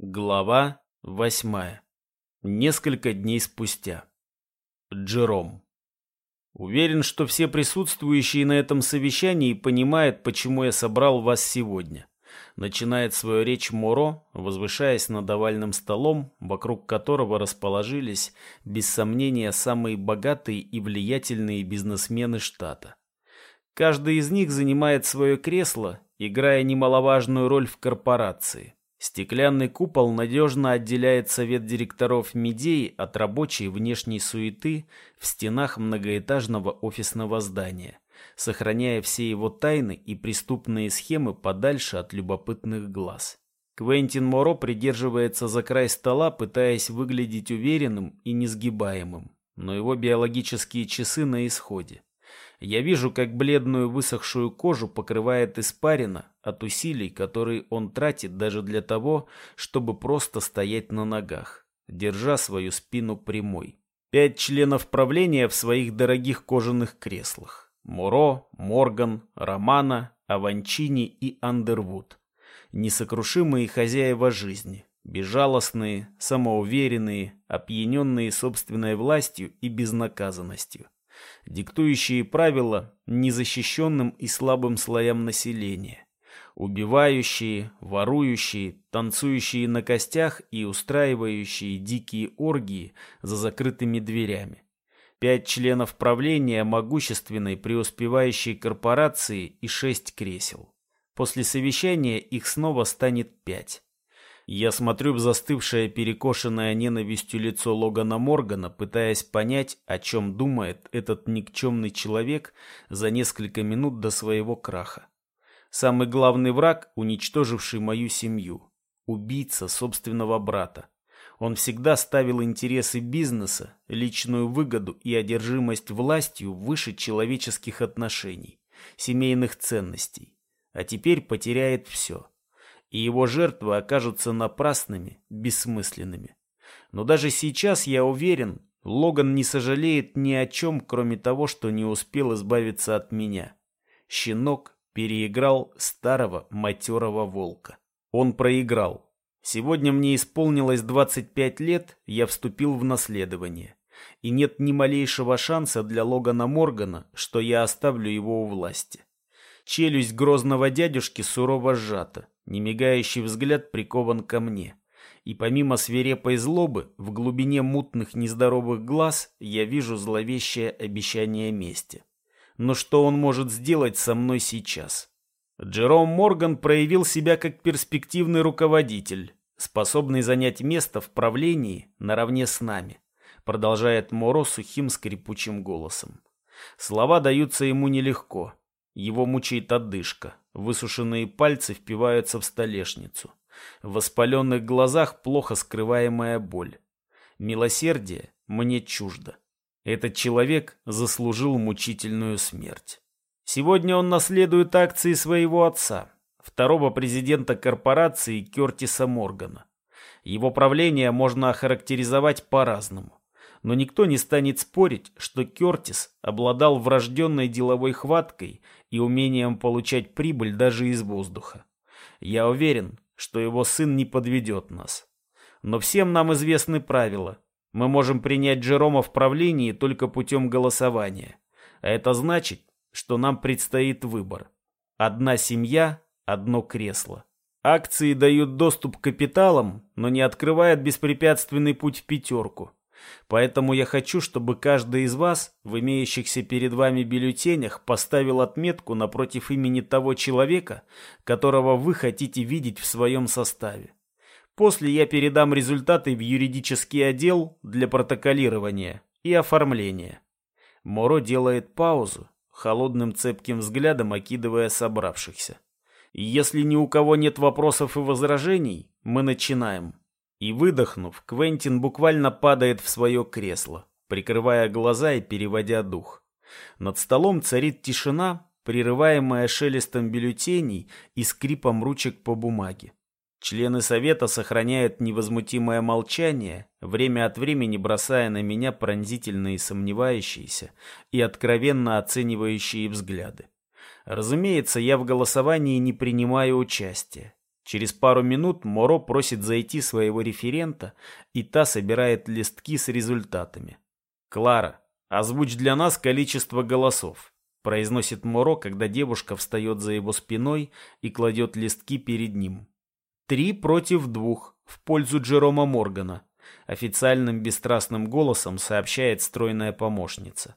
Глава восьмая. Несколько дней спустя. Джером. Уверен, что все присутствующие на этом совещании понимают, почему я собрал вас сегодня. Начинает свою речь Моро, возвышаясь над овальным столом, вокруг которого расположились, без сомнения, самые богатые и влиятельные бизнесмены штата. Каждый из них занимает свое кресло, играя немаловажную роль в корпорации. Стеклянный купол надежно отделяет совет директоров Медеи от рабочей внешней суеты в стенах многоэтажного офисного здания, сохраняя все его тайны и преступные схемы подальше от любопытных глаз. Квентин Моро придерживается за край стола, пытаясь выглядеть уверенным и несгибаемым, но его биологические часы на исходе. Я вижу, как бледную высохшую кожу покрывает испарина от усилий, которые он тратит даже для того, чтобы просто стоять на ногах, держа свою спину прямой. Пять членов правления в своих дорогих кожаных креслах. Муро, Морган, Романа, Аванчини и Андервуд. Несокрушимые хозяева жизни. Безжалостные, самоуверенные, опьяненные собственной властью и безнаказанностью диктующие правила незащищенным и слабым слоям населения, убивающие, ворующие, танцующие на костях и устраивающие дикие оргии за закрытыми дверями. Пять членов правления могущественной преуспевающей корпорации и шесть кресел. После совещания их снова станет пять. Я смотрю в застывшее, перекошенное ненавистью лицо Логана Моргана, пытаясь понять, о чем думает этот никчемный человек за несколько минут до своего краха. Самый главный враг, уничтоживший мою семью. Убийца собственного брата. Он всегда ставил интересы бизнеса, личную выгоду и одержимость властью выше человеческих отношений, семейных ценностей. А теперь потеряет все и его жертвы окажутся напрасными, бессмысленными. Но даже сейчас я уверен, Логан не сожалеет ни о чем, кроме того, что не успел избавиться от меня. Щенок переиграл старого матерого волка. Он проиграл. Сегодня мне исполнилось 25 лет, я вступил в наследование. И нет ни малейшего шанса для Логана Моргана, что я оставлю его у власти. Челюсть грозного дядюшки сурово сжата. Немигающий взгляд прикован ко мне. И помимо свирепой злобы, в глубине мутных нездоровых глаз я вижу зловещее обещание мести. Но что он может сделать со мной сейчас? Джером Морган проявил себя как перспективный руководитель, способный занять место в правлении наравне с нами, продолжает Моро сухим скрипучим голосом. Слова даются ему нелегко. Его мучает одышка. Высушенные пальцы впиваются в столешницу. В воспаленных глазах плохо скрываемая боль. Милосердие мне чуждо. Этот человек заслужил мучительную смерть. Сегодня он наследует акции своего отца, второго президента корпорации Кертиса Моргана. Его правление можно охарактеризовать по-разному. Но никто не станет спорить, что Кертис обладал врожденной деловой хваткой и умением получать прибыль даже из воздуха. Я уверен, что его сын не подведет нас. Но всем нам известны правила. Мы можем принять Джерома в правлении только путем голосования. А это значит, что нам предстоит выбор. Одна семья, одно кресло. Акции дают доступ к капиталам, но не открывают беспрепятственный путь в пятерку. Поэтому я хочу, чтобы каждый из вас, в имеющихся перед вами бюллетенях, поставил отметку напротив имени того человека, которого вы хотите видеть в своем составе. После я передам результаты в юридический отдел для протоколирования и оформления. Моро делает паузу, холодным цепким взглядом окидывая собравшихся. Если ни у кого нет вопросов и возражений, мы начинаем. И выдохнув, Квентин буквально падает в свое кресло, прикрывая глаза и переводя дух. Над столом царит тишина, прерываемая шелестом бюллетеней и скрипом ручек по бумаге. Члены совета сохраняют невозмутимое молчание, время от времени бросая на меня пронзительные сомневающиеся и откровенно оценивающие взгляды. Разумеется, я в голосовании не принимаю участия. Через пару минут Моро просит зайти своего референта, и та собирает листки с результатами. «Клара, озвучь для нас количество голосов», – произносит Моро, когда девушка встает за его спиной и кладет листки перед ним. «Три против двух, в пользу Джерома Моргана», – официальным бесстрастным голосом сообщает стройная помощница.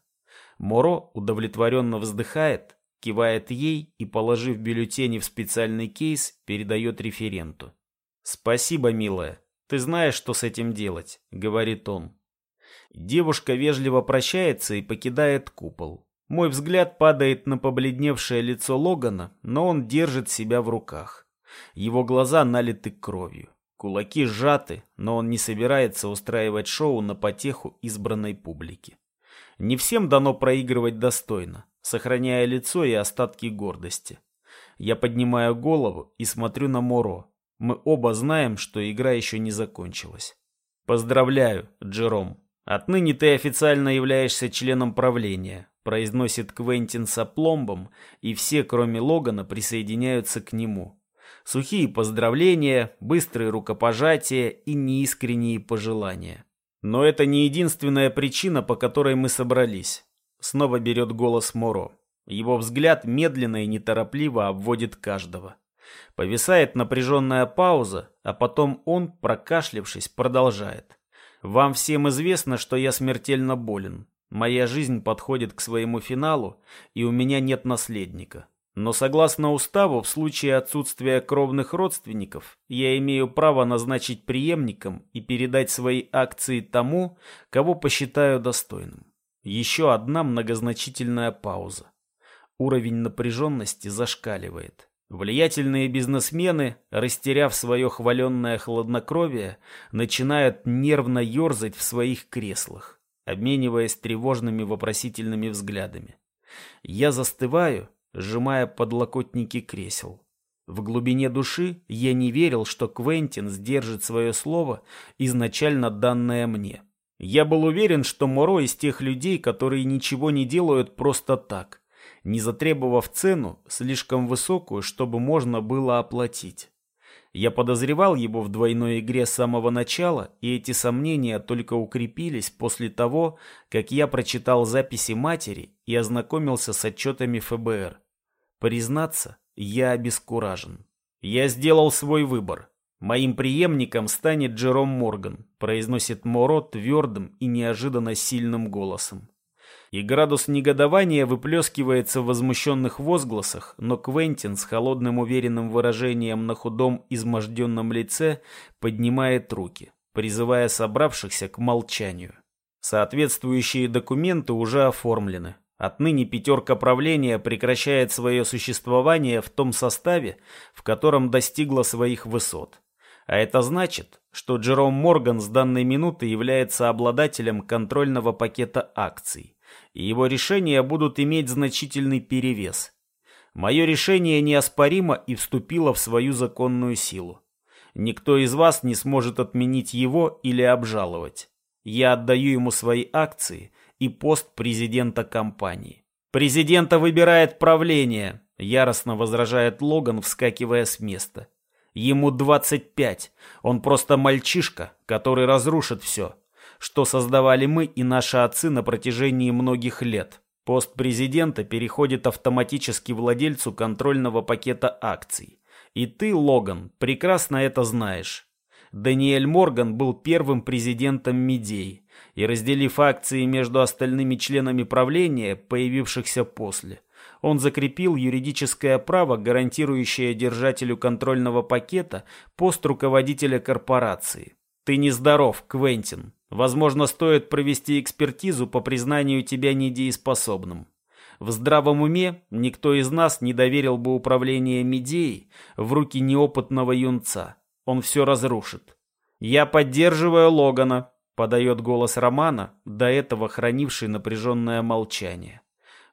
Моро удовлетворенно вздыхает кивает ей и, положив бюллетени в специальный кейс, передает референту. «Спасибо, милая. Ты знаешь, что с этим делать», — говорит он. Девушка вежливо прощается и покидает купол. Мой взгляд падает на побледневшее лицо Логана, но он держит себя в руках. Его глаза налиты кровью. Кулаки сжаты, но он не собирается устраивать шоу на потеху избранной публики. Не всем дано проигрывать достойно сохраняя лицо и остатки гордости. Я поднимаю голову и смотрю на Моро. Мы оба знаем, что игра еще не закончилась. Поздравляю, Джером. Отныне ты официально являешься членом правления, произносит Квентин с опломбом, и все, кроме Логана, присоединяются к нему. Сухие поздравления, быстрые рукопожатия и неискренние пожелания. Но это не единственная причина, по которой мы собрались. Снова берет голос Моро. Его взгляд медленно и неторопливо обводит каждого. Повисает напряженная пауза, а потом он, прокашлявшись, продолжает. «Вам всем известно, что я смертельно болен. Моя жизнь подходит к своему финалу, и у меня нет наследника. Но согласно уставу, в случае отсутствия кровных родственников, я имею право назначить преемником и передать свои акции тому, кого посчитаю достойным. Еще одна многозначительная пауза. Уровень напряженности зашкаливает. Влиятельные бизнесмены, растеряв свое хваленное хладнокровие, начинают нервно ерзать в своих креслах, обмениваясь тревожными вопросительными взглядами. Я застываю, сжимая подлокотники кресел. В глубине души я не верил, что Квентин сдержит свое слово, изначально данное мне. Я был уверен, что Моро из тех людей, которые ничего не делают просто так, не затребовав цену слишком высокую, чтобы можно было оплатить. Я подозревал его в двойной игре с самого начала, и эти сомнения только укрепились после того, как я прочитал записи матери и ознакомился с отчетами ФБР. Признаться, я обескуражен. Я сделал свой выбор. «Моим преемником станет Джером Морган», произносит Моро твердым и неожиданно сильным голосом. И градус негодования выплескивается в возмущенных возгласах, но Квентин с холодным уверенным выражением на худом изможденном лице поднимает руки, призывая собравшихся к молчанию. Соответствующие документы уже оформлены. Отныне пятерка правления прекращает свое существование в том составе, в котором достигла своих высот. А это значит, что Джером Морган с данной минуты является обладателем контрольного пакета акций, и его решения будут иметь значительный перевес. Мое решение неоспоримо и вступило в свою законную силу. Никто из вас не сможет отменить его или обжаловать. Я отдаю ему свои акции и пост президента компании. Президента выбирает правление, яростно возражает Логан, вскакивая с места. Ему 25. Он просто мальчишка, который разрушит все, что создавали мы и наши отцы на протяжении многих лет. Пост президента переходит автоматически владельцу контрольного пакета акций. И ты, Логан, прекрасно это знаешь. Даниэль Морган был первым президентом Медеи, и разделив акции между остальными членами правления, появившихся после – он закрепил юридическое право, гарантирующее держателю контрольного пакета пост руководителя корпорации. Ты нездоров, Квентин. Возможно, стоит провести экспертизу по признанию тебя недееспособным. В здравом уме никто из нас не доверил бы управление Медеей в руки неопытного юнца. Он все разрушит. «Я поддерживаю Логана», — подает голос Романа, до этого хранивший напряженное молчание.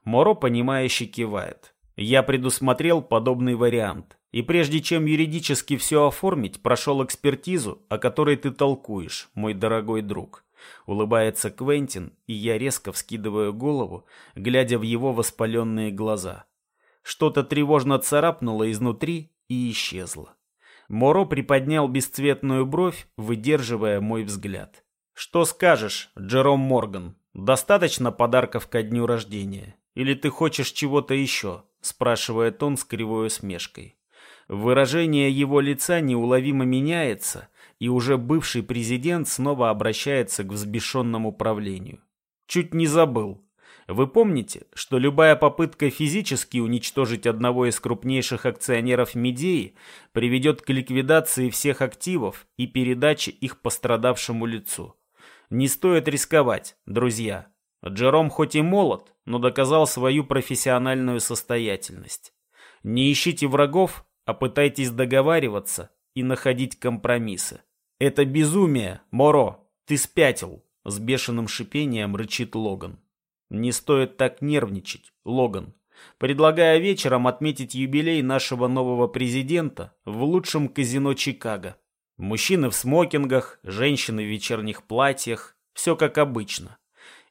Моро, понимающе кивает. Я предусмотрел подобный вариант. И прежде чем юридически все оформить, прошел экспертизу, о которой ты толкуешь, мой дорогой друг. Улыбается Квентин, и я резко вскидываю голову, глядя в его воспаленные глаза. Что-то тревожно царапнуло изнутри и исчезло. Моро приподнял бесцветную бровь, выдерживая мой взгляд. «Что скажешь, Джером Морган? Достаточно подарков ко дню рождения? Или ты хочешь чего-то еще?» спрашивает он с кривой усмешкой. Выражение его лица неуловимо меняется, и уже бывший президент снова обращается к взбешенному правлению. Чуть не забыл. Вы помните, что любая попытка физически уничтожить одного из крупнейших акционеров Медеи приведет к ликвидации всех активов и передаче их пострадавшему лицу? Не стоит рисковать, друзья. Джером хоть и молод, но доказал свою профессиональную состоятельность. Не ищите врагов, а пытайтесь договариваться и находить компромиссы. Это безумие, Моро, ты спятил, с бешеным шипением рычит Логан. Не стоит так нервничать, Логан. Предлагаю вечером отметить юбилей нашего нового президента в лучшем казино Чикаго. Мужчины в смокингах, женщины в вечерних платьях, все как обычно.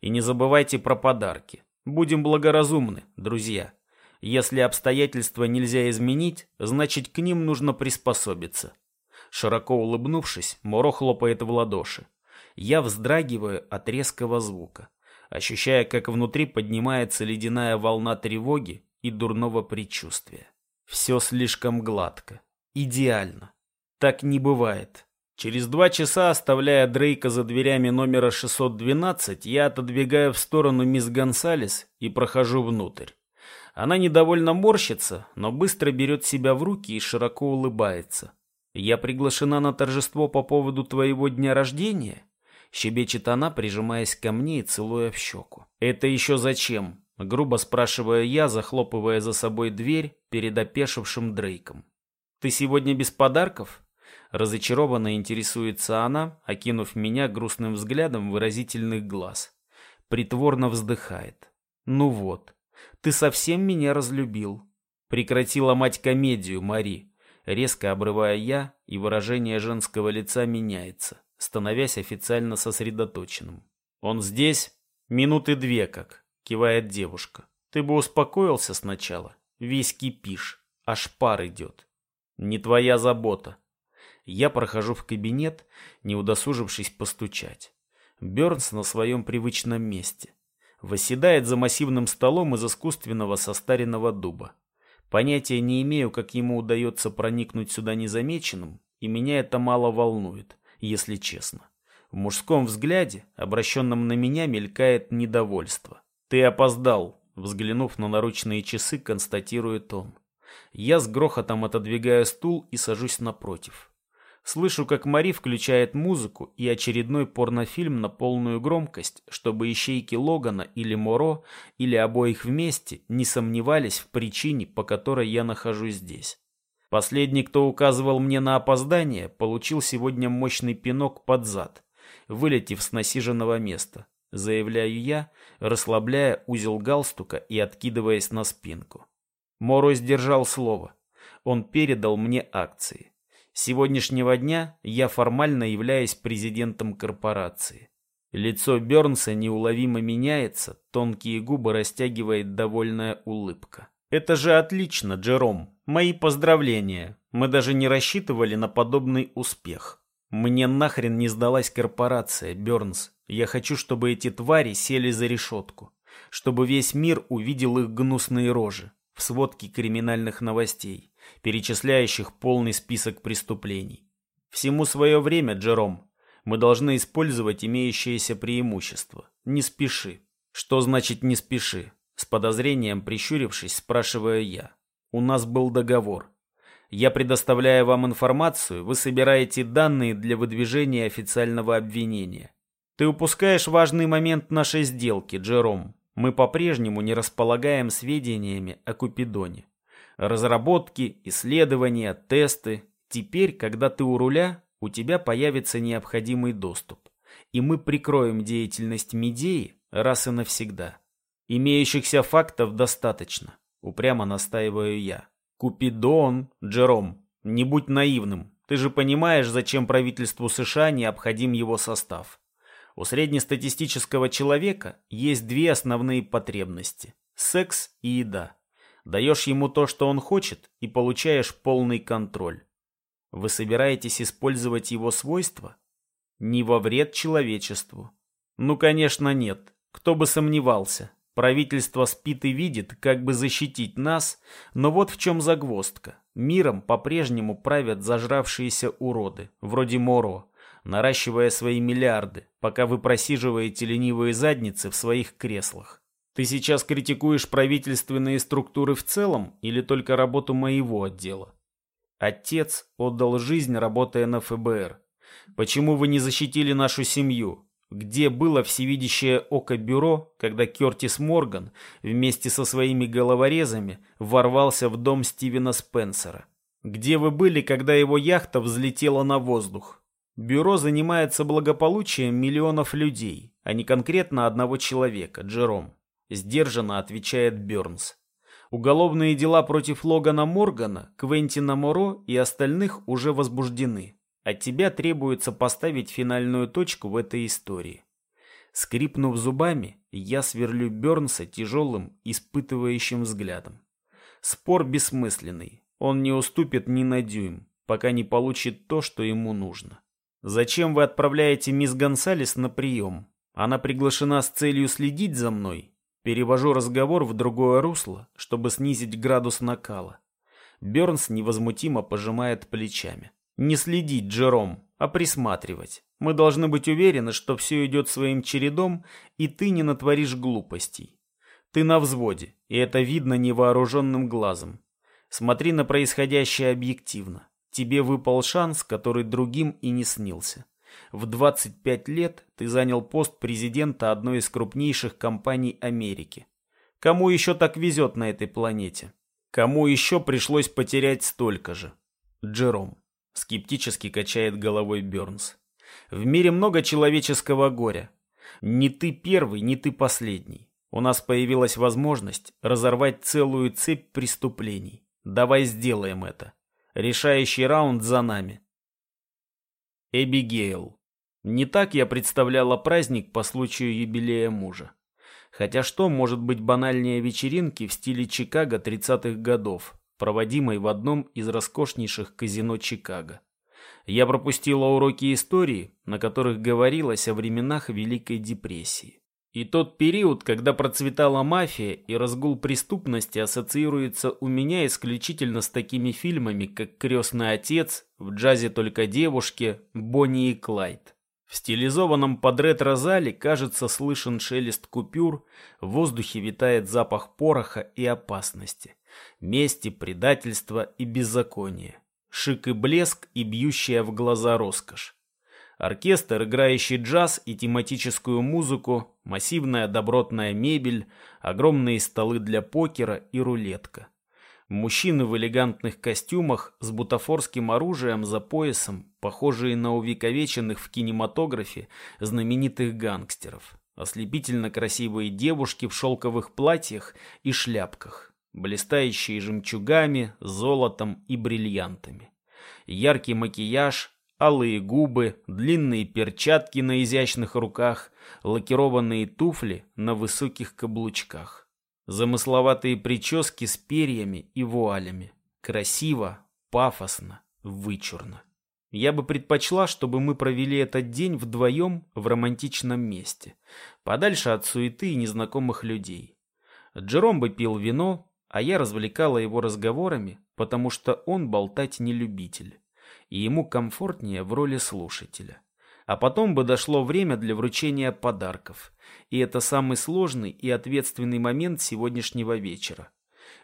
И не забывайте про подарки. Будем благоразумны, друзья. Если обстоятельства нельзя изменить, значит к ним нужно приспособиться. Широко улыбнувшись, Моро хлопает в ладоши. Я вздрагиваю от резкого звука, ощущая, как внутри поднимается ледяная волна тревоги и дурного предчувствия. Все слишком гладко. Идеально. Так не бывает. Через два часа, оставляя Дрейка за дверями номера 612, я отодвигаю в сторону мисс Гонсалес и прохожу внутрь. Она недовольно морщится, но быстро берет себя в руки и широко улыбается. «Я приглашена на торжество по поводу твоего дня рождения?» Щебечет она, прижимаясь ко мне и целуя в щеку. «Это еще зачем?» Грубо спрашиваю я, захлопывая за собой дверь перед опешившим Дрейком. «Ты сегодня без подарков?» Разочарованно интересуется она, окинув меня грустным взглядом выразительных глаз. Притворно вздыхает. «Ну вот, ты совсем меня разлюбил. Прекрати ломать комедию, Мари. Резко обрывая я, и выражение женского лица меняется, становясь официально сосредоточенным. Он здесь? Минуты две как, кивает девушка. Ты бы успокоился сначала. Весь кипишь, аж пар идет. Не твоя забота. Я прохожу в кабинет, не удосужившись постучать. Бернс на своем привычном месте восседает за массивным столом из искусственного состаренного дуба. Понятия не имею, как ему удается проникнуть сюда незамеченным, и меня это мало волнует, если честно. В мужском взгляде, обращенном на меня, мелькает недовольство. «Ты опоздал», — взглянув на наручные часы, констатирует он. Я с грохотом отодвигаю стул и сажусь напротив. Слышу, как Мари включает музыку и очередной порнофильм на полную громкость, чтобы ищейки Логана или Моро, или обоих вместе, не сомневались в причине, по которой я нахожусь здесь. Последний, кто указывал мне на опоздание, получил сегодня мощный пинок под зад, вылетев с насиженного места, заявляю я, расслабляя узел галстука и откидываясь на спинку. Моро сдержал слово. Он передал мне акции. Сегодняшнего дня я формально являюсь президентом корпорации. Лицо Бернса неуловимо меняется, тонкие губы растягивает довольная улыбка. Это же отлично, Джером. Мои поздравления. Мы даже не рассчитывали на подобный успех. Мне нахрен не сдалась корпорация, Бернс. Я хочу, чтобы эти твари сели за решетку. Чтобы весь мир увидел их гнусные рожи в сводке криминальных новостей перечисляющих полный список преступлений. Всему свое время, Джером. Мы должны использовать имеющееся преимущество. Не спеши. Что значит не спеши? С подозрением прищурившись, спрашиваю я. У нас был договор. Я предоставляю вам информацию, вы собираете данные для выдвижения официального обвинения. Ты упускаешь важный момент нашей сделки, Джером. Мы по-прежнему не располагаем сведениями о Купидоне. Разработки, исследования, тесты. Теперь, когда ты у руля, у тебя появится необходимый доступ. И мы прикроем деятельность Медеи раз и навсегда. Имеющихся фактов достаточно, упрямо настаиваю я. Купидон, Джером, не будь наивным. Ты же понимаешь, зачем правительству США необходим его состав. У среднестатистического человека есть две основные потребности – секс и еда. Даешь ему то, что он хочет, и получаешь полный контроль. Вы собираетесь использовать его свойства? Не во вред человечеству. Ну, конечно, нет. Кто бы сомневался. Правительство спит и видит, как бы защитить нас, но вот в чем загвоздка. Миром по-прежнему правят зажравшиеся уроды, вроде Моро, наращивая свои миллиарды, пока вы просиживаете ленивые задницы в своих креслах. Ты сейчас критикуешь правительственные структуры в целом или только работу моего отдела? Отец отдал жизнь, работая на ФБР. Почему вы не защитили нашу семью? Где было всевидящее око бюро, когда Кертис Морган вместе со своими головорезами ворвался в дом Стивена Спенсера? Где вы были, когда его яхта взлетела на воздух? Бюро занимается благополучием миллионов людей, а не конкретно одного человека, Джером. Сдержанно отвечает Бернс. Уголовные дела против Логана Моргана, Квентина Моро и остальных уже возбуждены. От тебя требуется поставить финальную точку в этой истории. Скрипнув зубами, я сверлю Бернса тяжелым, испытывающим взглядом. Спор бессмысленный. Он не уступит ни на дюйм, пока не получит то, что ему нужно. Зачем вы отправляете мисс Гонсалес на прием? Она приглашена с целью следить за мной? Перевожу разговор в другое русло, чтобы снизить градус накала. Бернс невозмутимо пожимает плечами. Не следить, Джером, а присматривать. Мы должны быть уверены, что все идет своим чередом, и ты не натворишь глупостей. Ты на взводе, и это видно невооруженным глазом. Смотри на происходящее объективно. Тебе выпал шанс, который другим и не снился. В 25 лет ты занял пост президента одной из крупнейших компаний Америки. Кому еще так везет на этой планете? Кому еще пришлось потерять столько же? Джером. Скептически качает головой Бернс. В мире много человеческого горя. Не ты первый, не ты последний. У нас появилась возможность разорвать целую цепь преступлений. Давай сделаем это. Решающий раунд за нами. Эбигейл. Не так я представляла праздник по случаю юбилея мужа. Хотя что может быть банальнее вечеринки в стиле Чикаго 30-х годов, проводимой в одном из роскошнейших казино Чикаго. Я пропустила уроки истории, на которых говорилось о временах Великой депрессии. И тот период, когда процветала мафия и разгул преступности ассоциируется у меня исключительно с такими фильмами, как «Крестный отец», «В джазе только девушки», «Бонни и Клайд». В стилизованном под ретро-зале, кажется, слышен шелест купюр, в воздухе витает запах пороха и опасности мести, предательства и беззакония, шик и блеск и бьющая в глаза роскошь. Оркестр, играющий джаз и тематическую музыку, массивная добротная мебель, огромные столы для покера и рулетка. Мужчины в элегантных костюмах с бутафорским оружием за поясом, похожие на увековеченных в кинематографе знаменитых гангстеров. Ослепительно красивые девушки в шелковых платьях и шляпках блистающие жемчугами, золотом и бриллиантами. Яркий макияж, алые губы, длинные перчатки на изящных руках, лакированные туфли на высоких каблучках. Замысловатые прически с перьями и вуалями. Красиво, пафосно, вычурно. Я бы предпочла, чтобы мы провели этот день вдвоем в романтичном месте, подальше от суеты и незнакомых людей. Джером бы пил вино, а я развлекала его разговорами, потому что он болтать не любитель, и ему комфортнее в роли слушателя. А потом бы дошло время для вручения подарков, и это самый сложный и ответственный момент сегодняшнего вечера.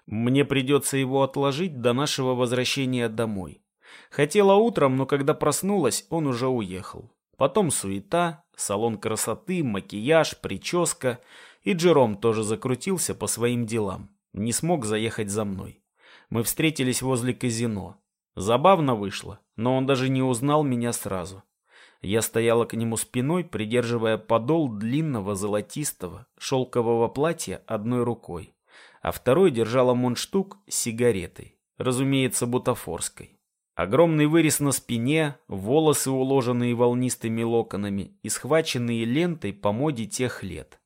Мне придется его отложить до нашего возвращения домой. Хотела утром, но когда проснулась, он уже уехал. Потом суета, салон красоты, макияж, прическа, и Джером тоже закрутился по своим делам не смог заехать за мной. Мы встретились возле казино. Забавно вышло, но он даже не узнал меня сразу. Я стояла к нему спиной, придерживая подол длинного золотистого шелкового платья одной рукой, а второй держала мундштук с сигаретой, разумеется, бутафорской. Огромный вырез на спине, волосы, уложенные волнистыми локонами и схваченные лентой по моде тех лет.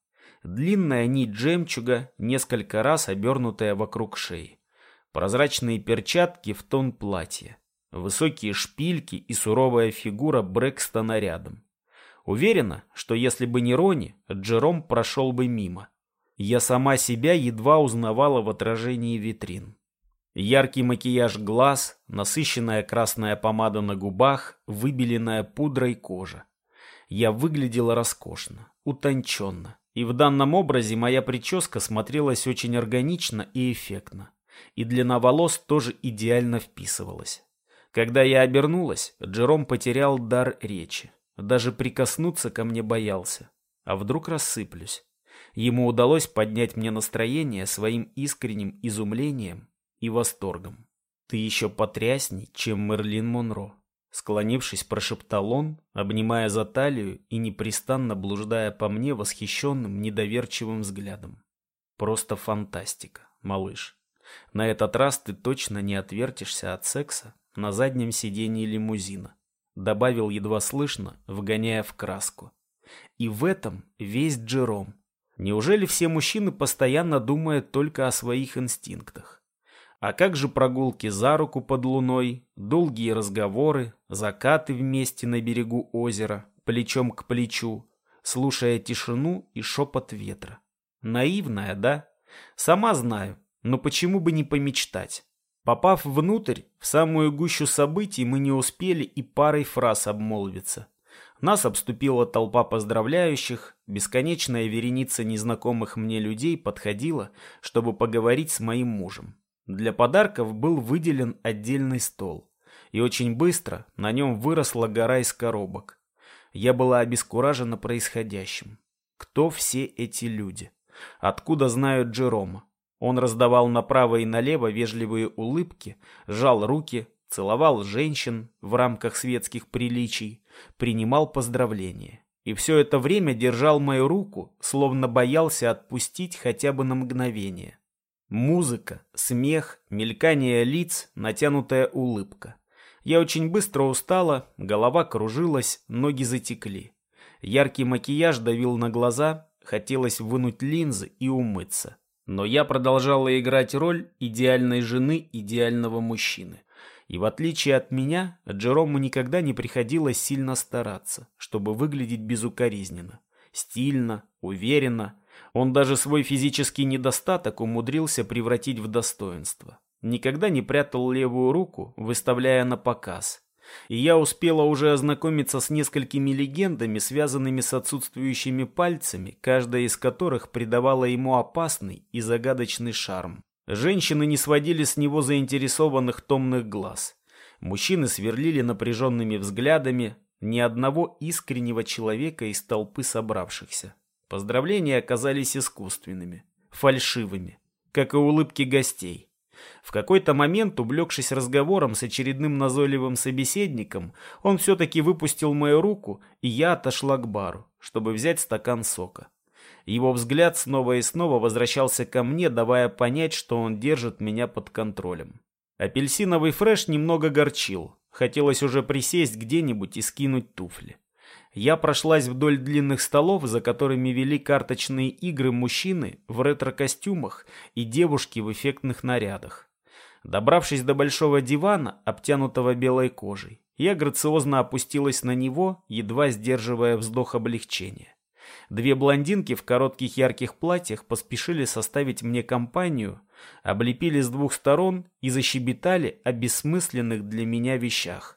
Длинная нить жемчуга, несколько раз обернутая вокруг шеи. Прозрачные перчатки в тон платья. Высокие шпильки и суровая фигура Брэкстона рядом. Уверена, что если бы не Рони, Джером прошел бы мимо. Я сама себя едва узнавала в отражении витрин. Яркий макияж глаз, насыщенная красная помада на губах, выбеленная пудрой кожа. Я выглядела роскошно, утонченно, и в данном образе моя прическа смотрелась очень органично и эффектно. И длина волос тоже идеально вписывалась. Когда я обернулась, Джером потерял дар речи. Даже прикоснуться ко мне боялся. А вдруг рассыплюсь? Ему удалось поднять мне настроение своим искренним изумлением и восторгом. «Ты еще потрясней, чем Мерлин Монро», — склонившись, прошептал он, обнимая за талию и непрестанно блуждая по мне восхищенным, недоверчивым взглядом. «Просто фантастика, малыш. На этот раз ты точно не отвертишься от секса на заднем сидении лимузина», — добавил едва слышно, вгоняя в краску. «И в этом весь Джером, Неужели все мужчины постоянно думают только о своих инстинктах? А как же прогулки за руку под луной, долгие разговоры, закаты вместе на берегу озера, плечом к плечу, слушая тишину и шепот ветра? Наивная, да? Сама знаю, но почему бы не помечтать? Попав внутрь, в самую гущу событий мы не успели и парой фраз обмолвиться. Нас обступила толпа поздравляющих, бесконечная вереница незнакомых мне людей подходила, чтобы поговорить с моим мужем. Для подарков был выделен отдельный стол, и очень быстро на нем выросла гора из коробок. Я была обескуражена происходящим. Кто все эти люди? Откуда знают Джерома? Он раздавал направо и налево вежливые улыбки, сжал руки, целовал женщин в рамках светских приличий, принимал поздравления. И все это время держал мою руку, словно боялся отпустить хотя бы на мгновение. Музыка, смех, мелькание лиц, натянутая улыбка. Я очень быстро устала, голова кружилась, ноги затекли. Яркий макияж давил на глаза, хотелось вынуть линзы и умыться. Но я продолжала играть роль идеальной жены идеального мужчины. И в отличие от меня, Джерому никогда не приходилось сильно стараться, чтобы выглядеть безукоризненно. Стильно, уверенно. Он даже свой физический недостаток умудрился превратить в достоинство. Никогда не прятал левую руку, выставляя на показ. И я успела уже ознакомиться с несколькими легендами, связанными с отсутствующими пальцами, каждая из которых придавала ему опасный и загадочный шарм. Женщины не сводили с него заинтересованных томных глаз. Мужчины сверлили напряженными взглядами ни одного искреннего человека из толпы собравшихся. Поздравления оказались искусственными, фальшивыми, как и улыбки гостей. В какой-то момент, увлекшись разговором с очередным назойливым собеседником, он все-таки выпустил мою руку, и я отошла к бару, чтобы взять стакан сока. Его взгляд снова и снова возвращался ко мне, давая понять, что он держит меня под контролем. Апельсиновый фреш немного горчил. Хотелось уже присесть где-нибудь и скинуть туфли. Я прошлась вдоль длинных столов, за которыми вели карточные игры мужчины в ретро-костюмах и девушки в эффектных нарядах. Добравшись до большого дивана, обтянутого белой кожей, я грациозно опустилась на него, едва сдерживая вздох облегчения. Две блондинки в коротких ярких платьях поспешили составить мне компанию, облепили с двух сторон и защебетали о бессмысленных для меня вещах.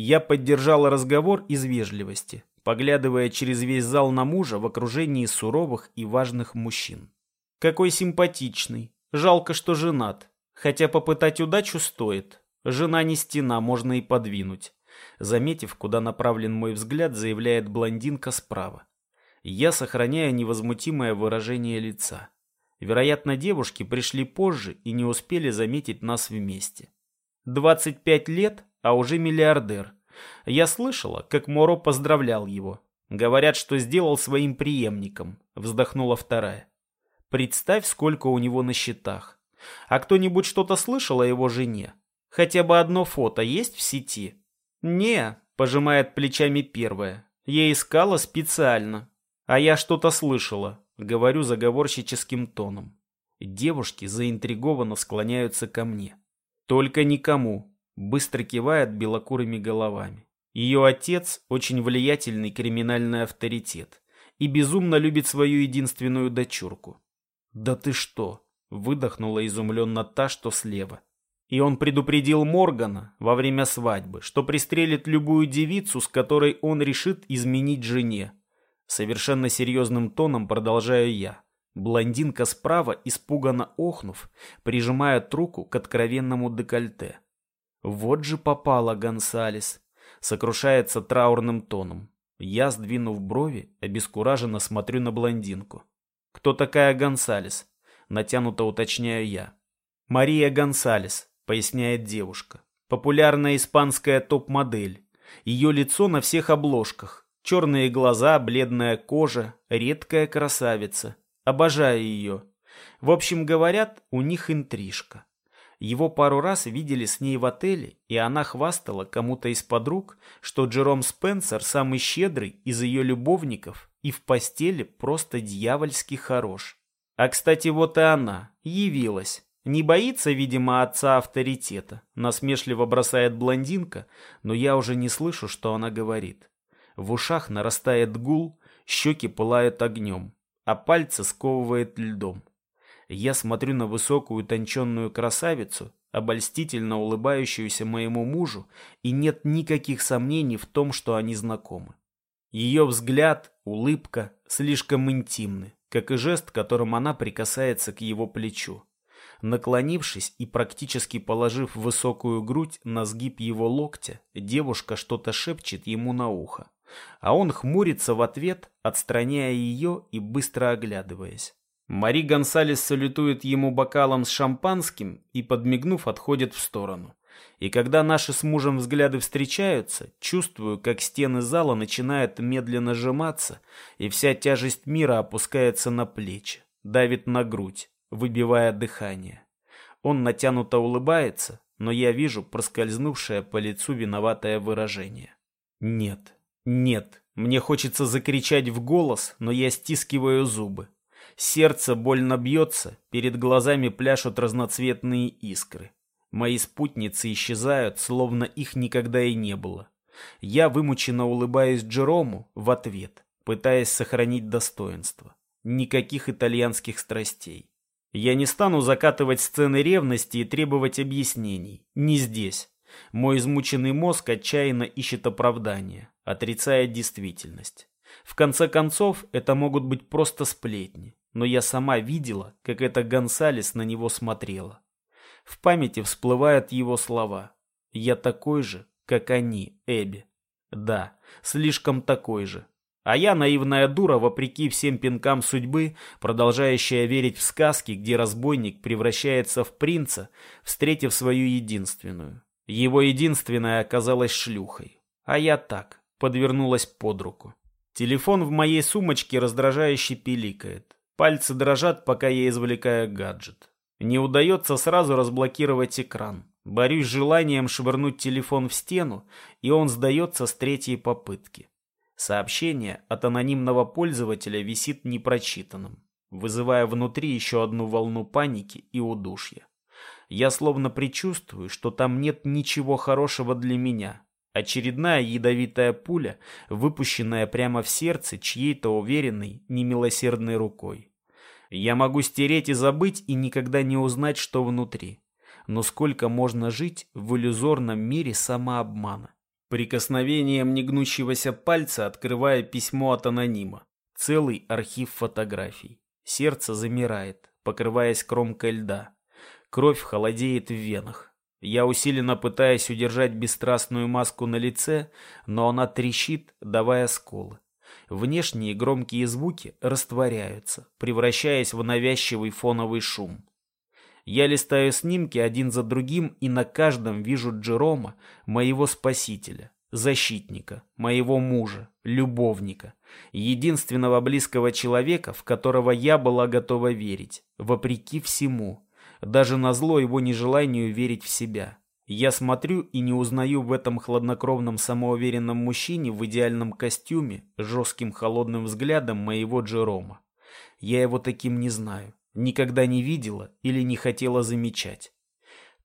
Я поддержала разговор из вежливости, поглядывая через весь зал на мужа в окружении суровых и важных мужчин. Какой симпатичный. Жалко, что женат. Хотя попытать удачу стоит. Жена не стена, можно и подвинуть. Заметив, куда направлен мой взгляд, заявляет блондинка справа. Я сохраняю невозмутимое выражение лица. Вероятно, девушки пришли позже и не успели заметить нас вместе. 25 лет, а уже миллиардер. Я слышала, как Моро поздравлял его. Говорят, что сделал своим преемником, вздохнула вторая. Представь, сколько у него на счетах. А кто-нибудь что-то слышал о его жене? Хотя бы одно фото есть в сети? Не, пожимает плечами первая. Я искала специально. А я что-то слышала, говорю заговорщическим тоном. Девушки заинтригованно склоняются ко мне. Только никому. Быстро кивает белокурыми головами. Ее отец очень влиятельный криминальный авторитет и безумно любит свою единственную дочурку. «Да ты что?» — выдохнула изумленно та, что слева. И он предупредил Моргана во время свадьбы, что пристрелит любую девицу, с которой он решит изменить жене. Совершенно серьезным тоном продолжаю я. Блондинка справа, испуганно охнув, прижимает руку к откровенному декольте. Вот же попала Гонсалес. Сокрушается траурным тоном. Я, сдвинув брови, обескураженно смотрю на блондинку. «Кто такая Гонсалес?» Натянуто уточняю я. «Мария Гонсалес», поясняет девушка. «Популярная испанская топ-модель. Ее лицо на всех обложках. Черные глаза, бледная кожа, редкая красавица. Обожаю ее. В общем, говорят, у них интрижка. Его пару раз видели с ней в отеле, и она хвастала кому-то из подруг, что Джером Спенсер самый щедрый из ее любовников и в постели просто дьявольски хорош. А, кстати, вот и она, явилась. Не боится, видимо, отца авторитета. Насмешливо бросает блондинка, но я уже не слышу, что она говорит. В ушах нарастает гул, щеки пылают огнем, а пальцы сковывает льдом. Я смотрю на высокую тонченную красавицу, обольстительно улыбающуюся моему мужу, и нет никаких сомнений в том, что они знакомы. Ее взгляд, улыбка слишком интимны, как и жест, которым она прикасается к его плечу. Наклонившись и практически положив высокую грудь на сгиб его локтя, девушка что-то шепчет ему на ухо. А он хмурится в ответ, отстраняя ее и быстро оглядываясь. Мари Гонсалес салютует ему бокалом с шампанским и, подмигнув, отходит в сторону. И когда наши с мужем взгляды встречаются, чувствую, как стены зала начинают медленно сжиматься, и вся тяжесть мира опускается на плечи, давит на грудь, выбивая дыхание. Он натянуто улыбается, но я вижу проскользнувшее по лицу виноватое выражение. Нет, нет, мне хочется закричать в голос, но я стискиваю зубы. Сердце больно бьется, перед глазами пляшут разноцветные искры. Мои спутницы исчезают, словно их никогда и не было. Я вымученно улыбаюсь Джерому в ответ, пытаясь сохранить достоинство. Никаких итальянских страстей. Я не стану закатывать сцены ревности и требовать объяснений. Не здесь. Мой измученный мозг отчаянно ищет оправдания, отрицая действительность. В конце концов, это могут быть просто сплетни но я сама видела, как эта Гонсалес на него смотрела. В памяти всплывают его слова. «Я такой же, как они, Эбби». Да, слишком такой же. А я наивная дура, вопреки всем пинкам судьбы, продолжающая верить в сказки, где разбойник превращается в принца, встретив свою единственную. Его единственная оказалась шлюхой. А я так, подвернулась под руку. Телефон в моей сумочке раздражающе пиликает. Пальцы дрожат, пока я извлекаю гаджет. Не удается сразу разблокировать экран. Борюсь с желанием швырнуть телефон в стену, и он сдается с третьей попытки. Сообщение от анонимного пользователя висит непрочитанным, вызывая внутри еще одну волну паники и удушья. Я словно предчувствую, что там нет ничего хорошего для меня, Очередная ядовитая пуля, выпущенная прямо в сердце чьей-то уверенной, немилосердной рукой. Я могу стереть и забыть и никогда не узнать, что внутри. Но сколько можно жить в иллюзорном мире самообмана? Прикосновением негнущегося пальца открывая письмо от анонима. Целый архив фотографий. Сердце замирает, покрываясь кромкой льда. Кровь холодеет в венах. Я усиленно пытаюсь удержать бесстрастную маску на лице, но она трещит, давая сколы. Внешние громкие звуки растворяются, превращаясь в навязчивый фоновый шум. Я листаю снимки один за другим и на каждом вижу Джерома, моего спасителя, защитника, моего мужа, любовника, единственного близкого человека, в которого я была готова верить, вопреки всему, даже на зло его нежеланию верить в себя. Я смотрю и не узнаю в этом хладнокровном самоуверенном мужчине в идеальном костюме, жестким холодным взглядом моего Джерома. Я его таким не знаю, никогда не видела или не хотела замечать.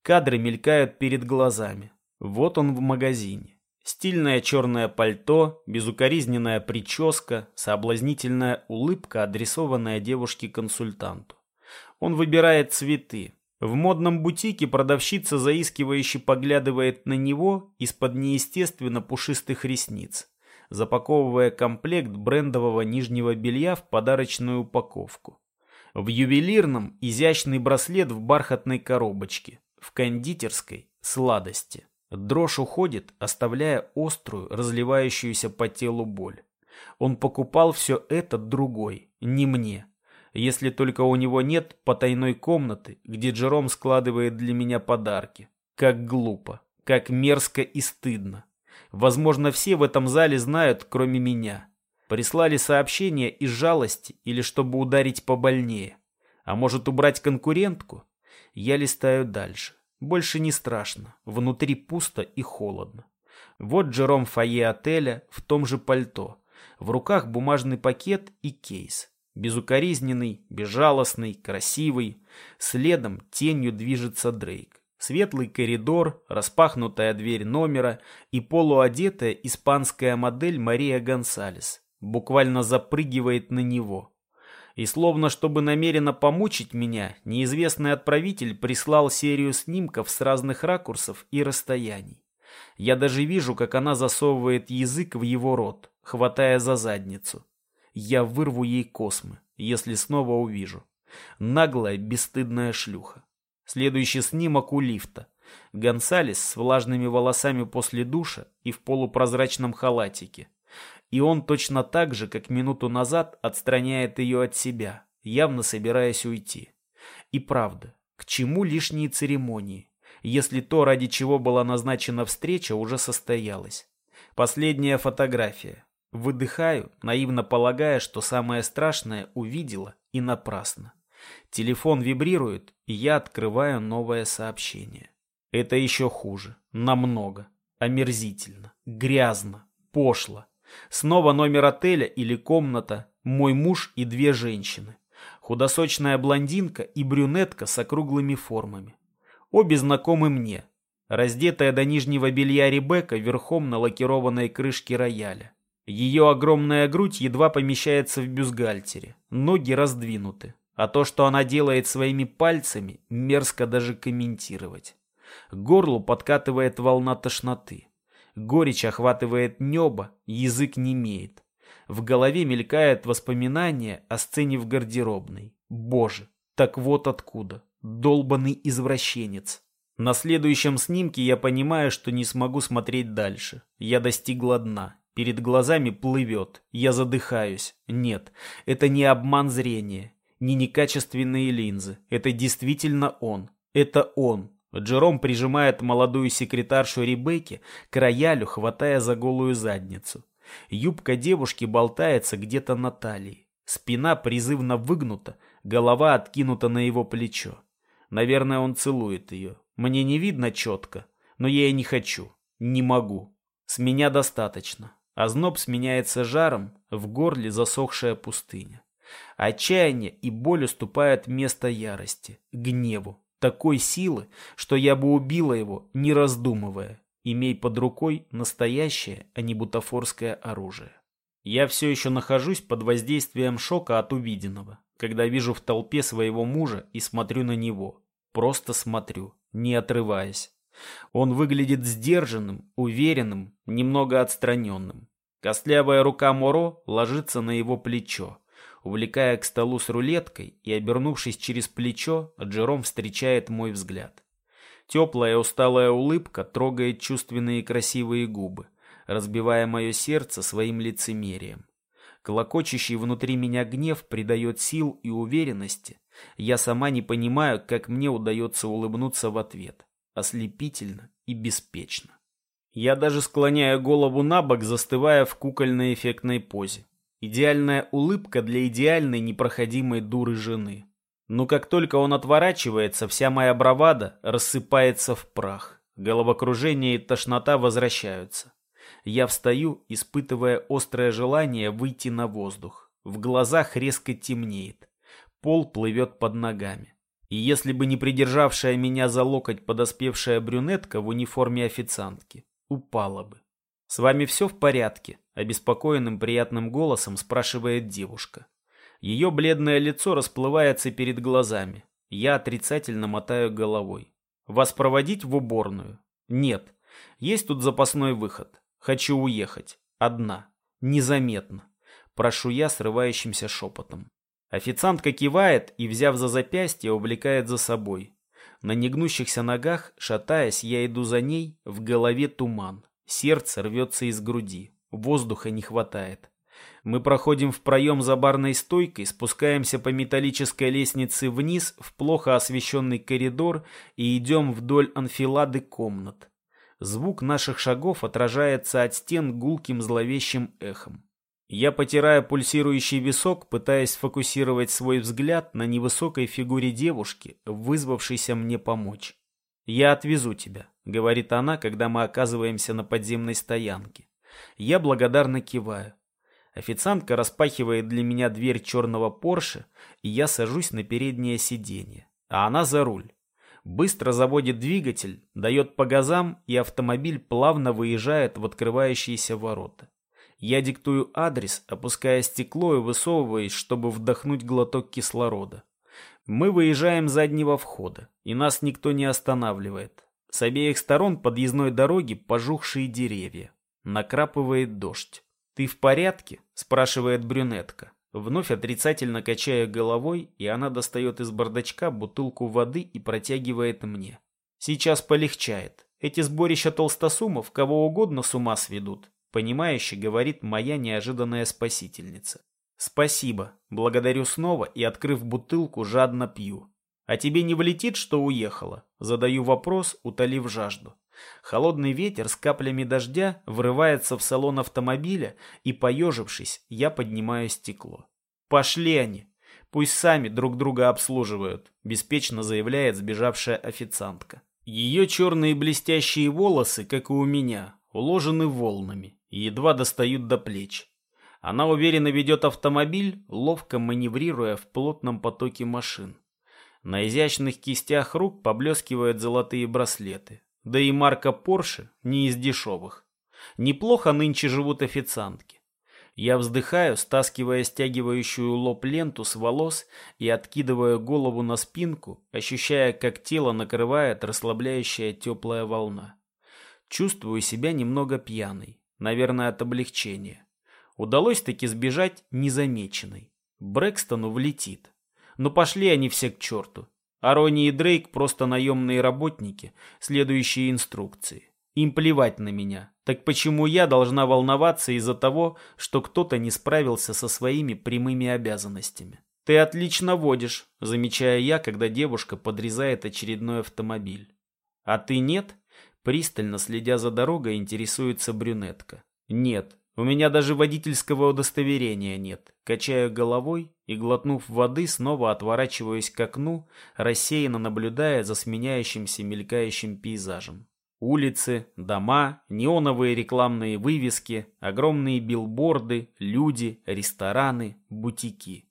Кадры мелькают перед глазами. Вот он в магазине. Стильное черное пальто, безукоризненная прическа, соблазнительная улыбка, адресованная девушке-консультанту. Он выбирает цветы. В модном бутике продавщица заискивающе поглядывает на него из-под неестественно пушистых ресниц, запаковывая комплект брендового нижнего белья в подарочную упаковку. В ювелирном изящный браслет в бархатной коробочке, в кондитерской сладости. Дрожь уходит, оставляя острую, разливающуюся по телу боль. Он покупал все это другой, не мне. Если только у него нет потайной комнаты, где Джером складывает для меня подарки. Как глупо, как мерзко и стыдно. Возможно, все в этом зале знают, кроме меня. Прислали сообщение из жалости или чтобы ударить побольнее. А может убрать конкурентку? Я листаю дальше. Больше не страшно, внутри пусто и холодно. Вот Джером фойе отеля в том же пальто. В руках бумажный пакет и кейс. Безукоризненный, безжалостный, красивый. Следом тенью движется Дрейк. Светлый коридор, распахнутая дверь номера и полуодетая испанская модель Мария Гонсалес буквально запрыгивает на него. И словно чтобы намеренно помучить меня, неизвестный отправитель прислал серию снимков с разных ракурсов и расстояний. Я даже вижу, как она засовывает язык в его рот, хватая за задницу. Я вырву ей космы, если снова увижу. Наглая, бесстыдная шлюха. Следующий снимок у лифта. Гонсалес с влажными волосами после душа и в полупрозрачном халатике. И он точно так же, как минуту назад, отстраняет ее от себя, явно собираясь уйти. И правда, к чему лишние церемонии, если то, ради чего была назначена встреча, уже состоялось? Последняя фотография. Выдыхаю, наивно полагая, что самое страшное увидела и напрасно. Телефон вибрирует, и я открываю новое сообщение. Это еще хуже. Намного. Омерзительно. Грязно. Пошло. Снова номер отеля или комната, мой муж и две женщины. Худосочная блондинка и брюнетка с округлыми формами. Обе знакомы мне. Раздетая до нижнего белья Ребекка верхом на лакированной крышке рояля. Ее огромная грудь едва помещается в бюстгальтере, ноги раздвинуты. А то, что она делает своими пальцами, мерзко даже комментировать. К горлу подкатывает волна тошноты. Горечь охватывает небо, язык не имеет. В голове мелькает воспоминание о сцене в гардеробной. Боже, так вот откуда. Долбанный извращенец. На следующем снимке я понимаю, что не смогу смотреть дальше. Я достигла дна. Перед глазами плывет. Я задыхаюсь. Нет, это не обман зрения, не некачественные линзы. Это действительно он. Это он. Джером прижимает молодую секретаршу Ребекки к роялю, хватая за голую задницу. Юбка девушки болтается где-то на талии. Спина призывно выгнута, голова откинута на его плечо. Наверное, он целует ее. Мне не видно четко, но я и не хочу. Не могу. С меня достаточно. Озноб сменяется жаром, в горле засохшая пустыня. Отчаяние и боль уступают место ярости, гневу, такой силы, что я бы убила его, не раздумывая, имей под рукой настоящее, а не бутафорское оружие. Я все еще нахожусь под воздействием шока от увиденного, когда вижу в толпе своего мужа и смотрю на него. Просто смотрю, не отрываясь. Он выглядит сдержанным, уверенным, немного отстраненным. Костлявая рука Моро ложится на его плечо увлекая к столу с рулеткой и, обернувшись через плечо, Джером встречает мой взгляд. Теплая усталая улыбка трогает чувственные красивые губы, разбивая мое сердце своим лицемерием. Колокочущий внутри меня гнев придает сил и уверенности. Я сама не понимаю, как мне удается улыбнуться в ответ. Ослепительно и беспечно. Я даже склоняю голову на бок, застывая в кукольной эффектной позе. Идеальная улыбка для идеальной непроходимой дуры жены. Но как только он отворачивается, вся моя бравада рассыпается в прах. Головокружение и тошнота возвращаются. Я встаю, испытывая острое желание выйти на воздух. В глазах резко темнеет. Пол плывет под ногами. И если бы не придержавшая меня за локоть подоспевшая брюнетка в униформе официантки, упала бы. «С вами все в порядке?» – обеспокоенным приятным голосом спрашивает девушка. Ее бледное лицо расплывается перед глазами. Я отрицательно мотаю головой. «Вас проводить в уборную?» «Нет. Есть тут запасной выход. Хочу уехать. Одна. Незаметно. Прошу я срывающимся шепотом. Официантка кивает и, взяв за запястье, увлекает за собой. На негнущихся ногах, шатаясь, я иду за ней, в голове туман. Сердце рвется из груди. Воздуха не хватает. Мы проходим в проем за барной стойкой, спускаемся по металлической лестнице вниз в плохо освещенный коридор и идем вдоль анфилады комнат. Звук наших шагов отражается от стен гулким зловещим эхом. Я потираю пульсирующий висок, пытаясь сфокусировать свой взгляд на невысокой фигуре девушки, вызвавшейся мне помочь. «Я отвезу тебя», — говорит она, когда мы оказываемся на подземной стоянке. Я благодарно киваю. Официантка распахивает для меня дверь черного Порше, и я сажусь на переднее сиденье, а она за руль. Быстро заводит двигатель, дает по газам, и автомобиль плавно выезжает в открывающиеся ворота. Я диктую адрес, опуская стекло и высовываясь, чтобы вдохнуть глоток кислорода. Мы выезжаем заднего входа, и нас никто не останавливает. С обеих сторон подъездной дороги пожухшие деревья. Накрапывает дождь. «Ты в порядке?» – спрашивает брюнетка. Вновь отрицательно качая головой, и она достает из бардачка бутылку воды и протягивает мне. Сейчас полегчает. Эти сборища толстосумов кого угодно с ума сведут. Понимающе говорит моя неожиданная спасительница. Спасибо. Благодарю снова и, открыв бутылку, жадно пью. А тебе не влетит, что уехала? Задаю вопрос, утолив жажду. Холодный ветер с каплями дождя врывается в салон автомобиля, и, поежившись, я поднимаю стекло. Пошли они. Пусть сами друг друга обслуживают, беспечно заявляет сбежавшая официантка. Ее черные блестящие волосы, как и у меня, уложены волнами и едва достают до плеч. Она уверенно ведет автомобиль, ловко маневрируя в плотном потоке машин. На изящных кистях рук поблескивают золотые браслеты. Да и марка Porsche не из дешевых. Неплохо нынче живут официантки. Я вздыхаю, стаскивая стягивающую лоб ленту с волос и откидывая голову на спинку, ощущая, как тело накрывает расслабляющая теплая волна. Чувствую себя немного пьяной. Наверное, от облегчения. Удалось таки сбежать незамеченной. Брэкстону влетит. Но пошли они все к черту. Арони и Дрейк просто наемные работники, следующие инструкции. Им плевать на меня. Так почему я должна волноваться из-за того, что кто-то не справился со своими прямыми обязанностями? Ты отлично водишь, замечаю я, когда девушка подрезает очередной автомобиль. А ты нет? Пристально следя за дорогой, интересуется брюнетка. «Нет, у меня даже водительского удостоверения нет». Качаю головой и, глотнув воды, снова отворачиваюсь к окну, рассеянно наблюдая за сменяющимся мелькающим пейзажем. Улицы, дома, неоновые рекламные вывески, огромные билборды, люди, рестораны, бутики.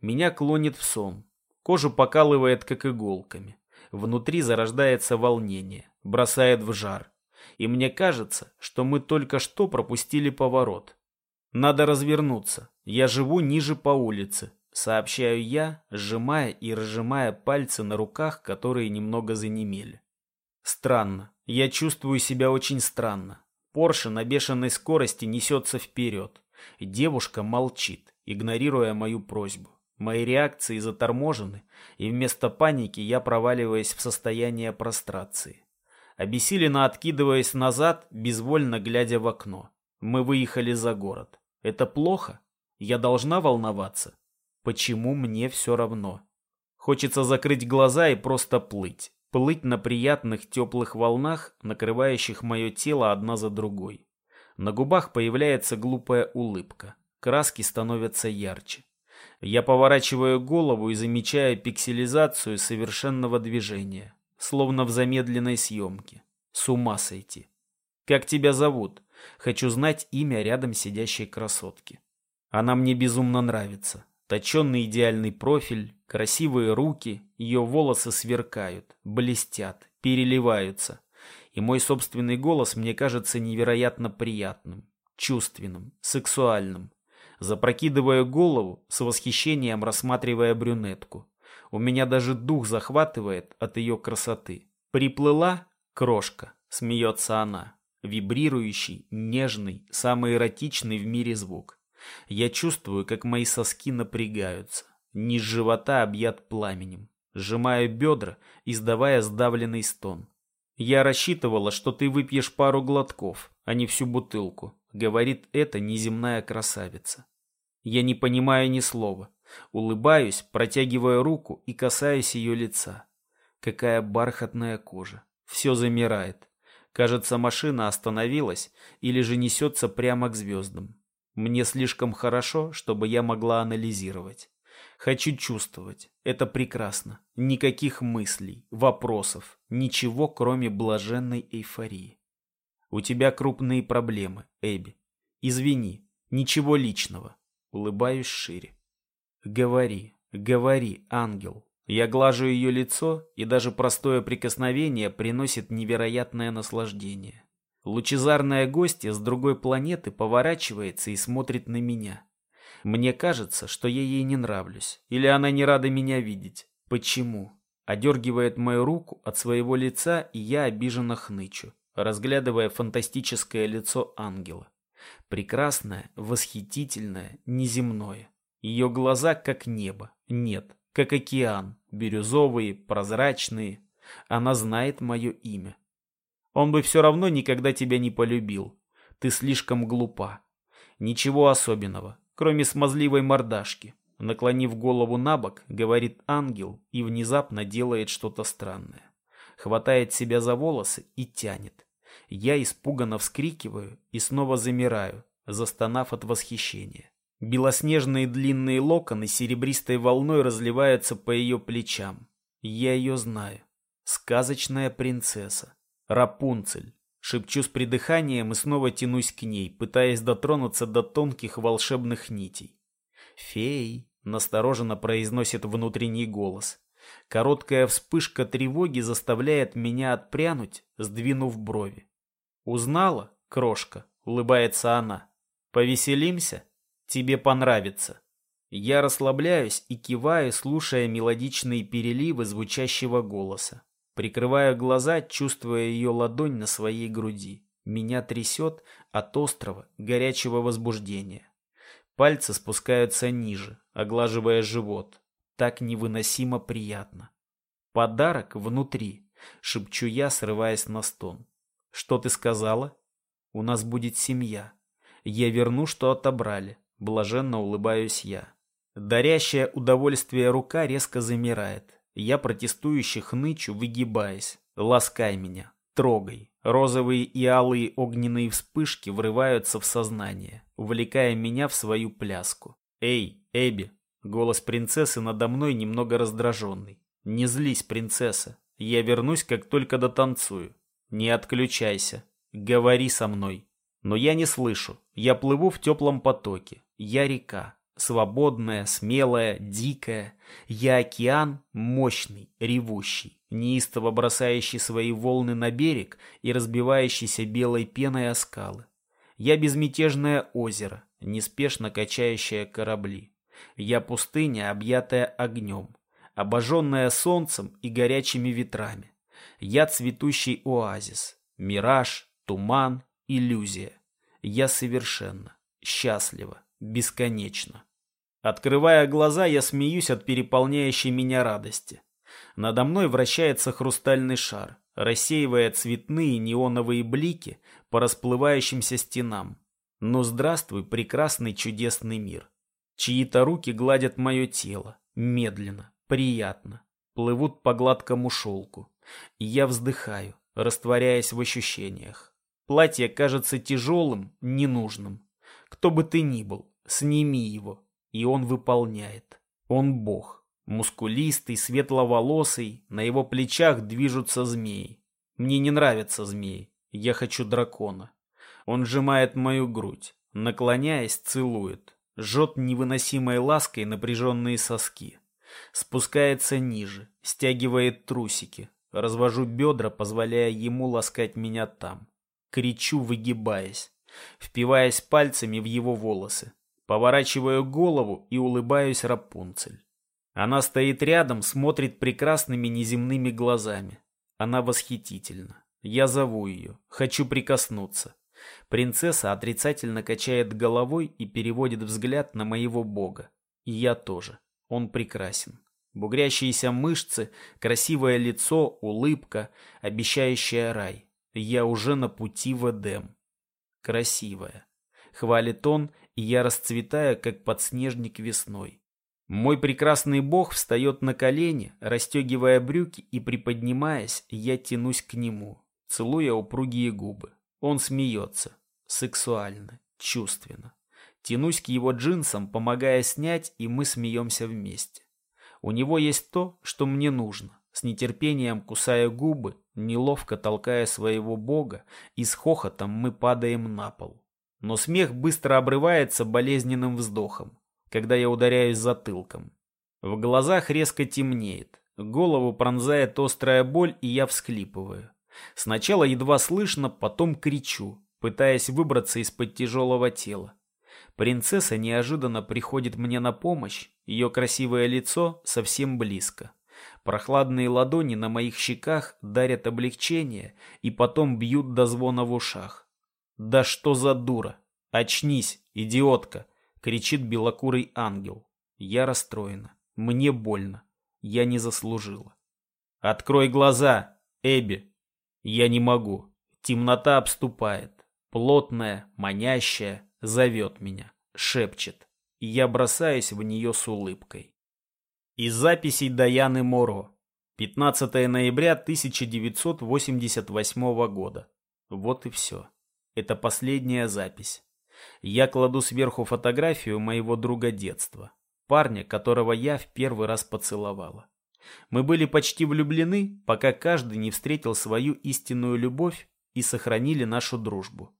Меня клонит в сон. Кожу покалывает, как иголками. Внутри зарождается волнение бросает в жар. И мне кажется, что мы только что пропустили поворот. Надо развернуться. Я живу ниже по улице, сообщаю я, сжимая и разжимая пальцы на руках, которые немного занемели. Странно. Я чувствую себя очень странно. Порше на бешеной скорости несется вперед. Девушка молчит, игнорируя мою просьбу. Мои реакции заторможены, и вместо паники я проваливаюсь в состояние прострации обессиленно откидываясь назад, безвольно глядя в окно. Мы выехали за город. Это плохо? Я должна волноваться? Почему мне все равно? Хочется закрыть глаза и просто плыть. Плыть на приятных теплых волнах, накрывающих мое тело одна за другой. На губах появляется глупая улыбка. Краски становятся ярче. Я поворачиваю голову и замечаю пикселизацию совершенного движения словно в замедленной съемке. С ума сойти. Как тебя зовут? Хочу знать имя рядом сидящей красотки. Она мне безумно нравится. Точенный идеальный профиль, красивые руки, ее волосы сверкают, блестят, переливаются. И мой собственный голос мне кажется невероятно приятным, чувственным, сексуальным. Запрокидывая голову, с восхищением рассматривая брюнетку. У меня даже дух захватывает от ее красоты. Приплыла крошка, смеется она. Вибрирующий, нежный, самый эротичный в мире звук. Я чувствую, как мои соски напрягаются. Низ живота объят пламенем. Сжимаю бедра, издавая сдавленный стон. Я рассчитывала, что ты выпьешь пару глотков, а не всю бутылку, говорит эта неземная красавица. Я не понимаю ни слова. Улыбаюсь, протягивая руку и касаюсь ее лица. Какая бархатная кожа. Все замирает. Кажется, машина остановилась или же несется прямо к звездам. Мне слишком хорошо, чтобы я могла анализировать. Хочу чувствовать. Это прекрасно. Никаких мыслей, вопросов, ничего, кроме блаженной эйфории. У тебя крупные проблемы, Эбби. Извини, ничего личного. Улыбаюсь шире. Говори, говори, ангел. Я глажу ее лицо, и даже простое прикосновение приносит невероятное наслаждение. Лучезарная гостья с другой планеты поворачивается и смотрит на меня. Мне кажется, что я ей не нравлюсь, или она не рада меня видеть. Почему? Одергивает мою руку от своего лица, и я обиженно хнычу, разглядывая фантастическое лицо ангела. Прекрасное, восхитительное, неземное. Ее глаза как небо, нет, как океан, бирюзовые, прозрачные. Она знает мое имя. Он бы все равно никогда тебя не полюбил. Ты слишком глупа. Ничего особенного, кроме смазливой мордашки. Наклонив голову на бок, говорит ангел и внезапно делает что-то странное. Хватает себя за волосы и тянет. Я испуганно вскрикиваю и снова замираю, застонав от восхищения. Белоснежные длинные локоны серебристой волной разливаются по ее плечам. Я ее знаю. Сказочная принцесса. Рапунцель. Шепчу с придыханием и снова тянусь к ней, пытаясь дотронуться до тонких волшебных нитей. «Фей!» — настороженно произносит внутренний голос. Короткая вспышка тревоги заставляет меня отпрянуть, сдвинув брови. «Узнала, крошка?» — улыбается она. «Повеселимся?» Тебе понравится. Я расслабляюсь и киваю, слушая мелодичные переливы звучащего голоса. Прикрываю глаза, чувствуя ее ладонь на своей груди. Меня трясет от острого, горячего возбуждения. Пальцы спускаются ниже, оглаживая живот. Так невыносимо приятно. Подарок внутри, шепчу я, срываясь на стон. Что ты сказала? У нас будет семья. Я верну, что отобрали. Блаженно улыбаюсь я. Дарящая удовольствие рука резко замирает. Я протестующе хнычу, выгибаясь. Ласкай меня, трогай. Розовые и алые огненные вспышки врываются в сознание, увлекая меня в свою пляску. «Эй, Эбби!» Голос принцессы надо мной немного раздраженный. «Не злись, принцесса. Я вернусь, как только дотанцую. Не отключайся. Говори со мной». Но я не слышу. Я плыву в теплом потоке. Я река, свободная, смелая, дикая. Я океан, мощный, ревущий, неистово бросающий свои волны на берег и разбивающийся белой пеной о скалы. Я безмятежное озеро, неспешно качающее корабли. Я пустыня, объятая огнем, обожженная солнцем и горячими ветрами. Я цветущий оазис, мираж, туман, иллюзия. Я совершенно, счастлива, бесконечно. Открывая глаза, я смеюсь от переполняющей меня радости. Надо мной вращается хрустальный шар, рассеивая цветные неоновые блики по расплывающимся стенам. Ну здравствуй, прекрасный чудесный мир. Чьи-то руки гладят мое тело, медленно, приятно, плывут по гладкому шелку. Я вздыхаю, растворяясь в ощущениях. Платье кажется тяжелым, ненужным. Кто бы ты ни был, сними его. И он выполняет. Он бог. Мускулистый, светловолосый, на его плечах движутся змеи. Мне не нравятся змеи. Я хочу дракона. Он сжимает мою грудь, наклоняясь, целует. жжет невыносимой лаской напряженные соски. Спускается ниже, стягивает трусики. Развожу бедра, позволяя ему ласкать меня там. Кричу, выгибаясь, впиваясь пальцами в его волосы. Поворачиваю голову и улыбаюсь Рапунцель. Она стоит рядом, смотрит прекрасными неземными глазами. Она восхитительна. Я зову ее, хочу прикоснуться. Принцесса отрицательно качает головой и переводит взгляд на моего бога. И я тоже. Он прекрасен. Бугрящиеся мышцы, красивое лицо, улыбка, обещающая рай. Я уже на пути в Эдем. Красивая. Хвалит он, и я расцветаю, как подснежник весной. Мой прекрасный бог встает на колени, расстегивая брюки и приподнимаясь, я тянусь к нему, целуя упругие губы. Он смеется. Сексуально, чувственно. Тянусь к его джинсам, помогая снять, и мы смеемся вместе. У него есть то, что мне нужно. С нетерпением кусая губы, неловко толкая своего бога, и с хохотом мы падаем на пол. Но смех быстро обрывается болезненным вздохом, когда я ударяюсь затылком. В глазах резко темнеет, голову пронзает острая боль, и я всхлипываю. Сначала едва слышно, потом кричу, пытаясь выбраться из-под тяжелого тела. Принцесса неожиданно приходит мне на помощь, ее красивое лицо совсем близко. Прохладные ладони на моих щеках дарят облегчение и потом бьют до звона в ушах. «Да что за дура! Очнись, идиотка!» — кричит белокурый ангел. Я расстроена. Мне больно. Я не заслужила. «Открой глаза, Эбби!» Я не могу. Темнота обступает. Плотная, манящая, зовет меня, шепчет. И я бросаюсь в нее с улыбкой. Из записей Даяны Моро. 15 ноября 1988 года. Вот и все. Это последняя запись. Я кладу сверху фотографию моего друга детства. Парня, которого я в первый раз поцеловала. Мы были почти влюблены, пока каждый не встретил свою истинную любовь и сохранили нашу дружбу.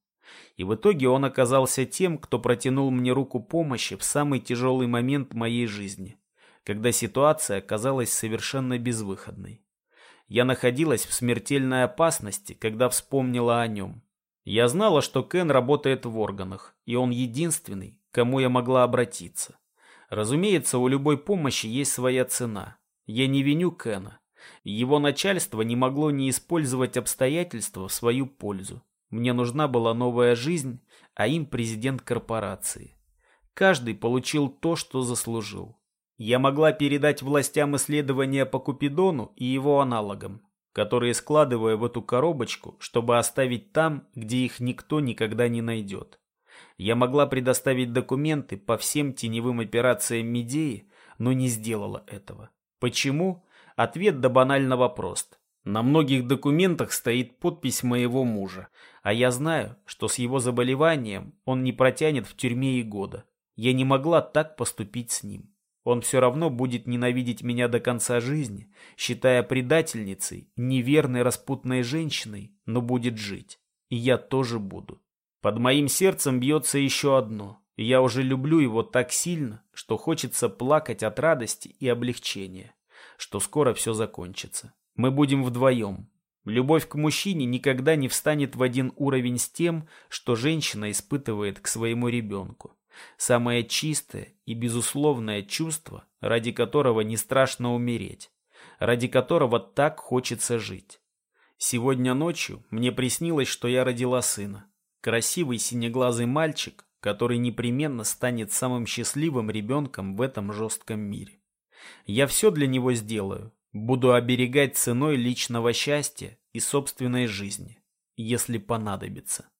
И в итоге он оказался тем, кто протянул мне руку помощи в самый тяжелый момент моей жизни, когда ситуация казалась совершенно безвыходной. Я находилась в смертельной опасности, когда вспомнила о нем. Я знала, что Кен работает в органах, и он единственный, к кому я могла обратиться. Разумеется, у любой помощи есть своя цена – я не виню Кена. Его начальство не могло не использовать обстоятельства в свою пользу. Мне нужна была новая жизнь, а им президент корпорации. Каждый получил то, что заслужил. Я могла передать властям исследования по Купидону и его аналогам, которые складываю в эту коробочку, чтобы оставить там, где их никто никогда не найдет. Я могла предоставить документы по всем теневым операциям Медеи, но не сделала этого. Почему? Ответ до банального прост. На многих документах стоит подпись моего мужа, а я знаю, что с его заболеванием он не протянет в тюрьме и года. Я не могла так поступить с ним. Он все равно будет ненавидеть меня до конца жизни, считая предательницей, неверной распутной женщиной, но будет жить. И я тоже буду. Под моим сердцем бьется еще одно. Я уже люблю его так сильно, что хочется плакать от радости и облегчения, что скоро все закончится. Мы будем вдвоем. Любовь к мужчине никогда не встанет в один уровень с тем, что женщина испытывает к своему ребенку. Самое чистое и безусловное чувство, ради которого не страшно умереть, ради которого так хочется жить. Сегодня ночью мне приснилось, что я родила сына. Красивый синеглазый мальчик, который непременно станет самым счастливым ребенком в этом жестком мире. Я все для него сделаю, буду оберегать ценой личного счастья и собственной жизни, если понадобится.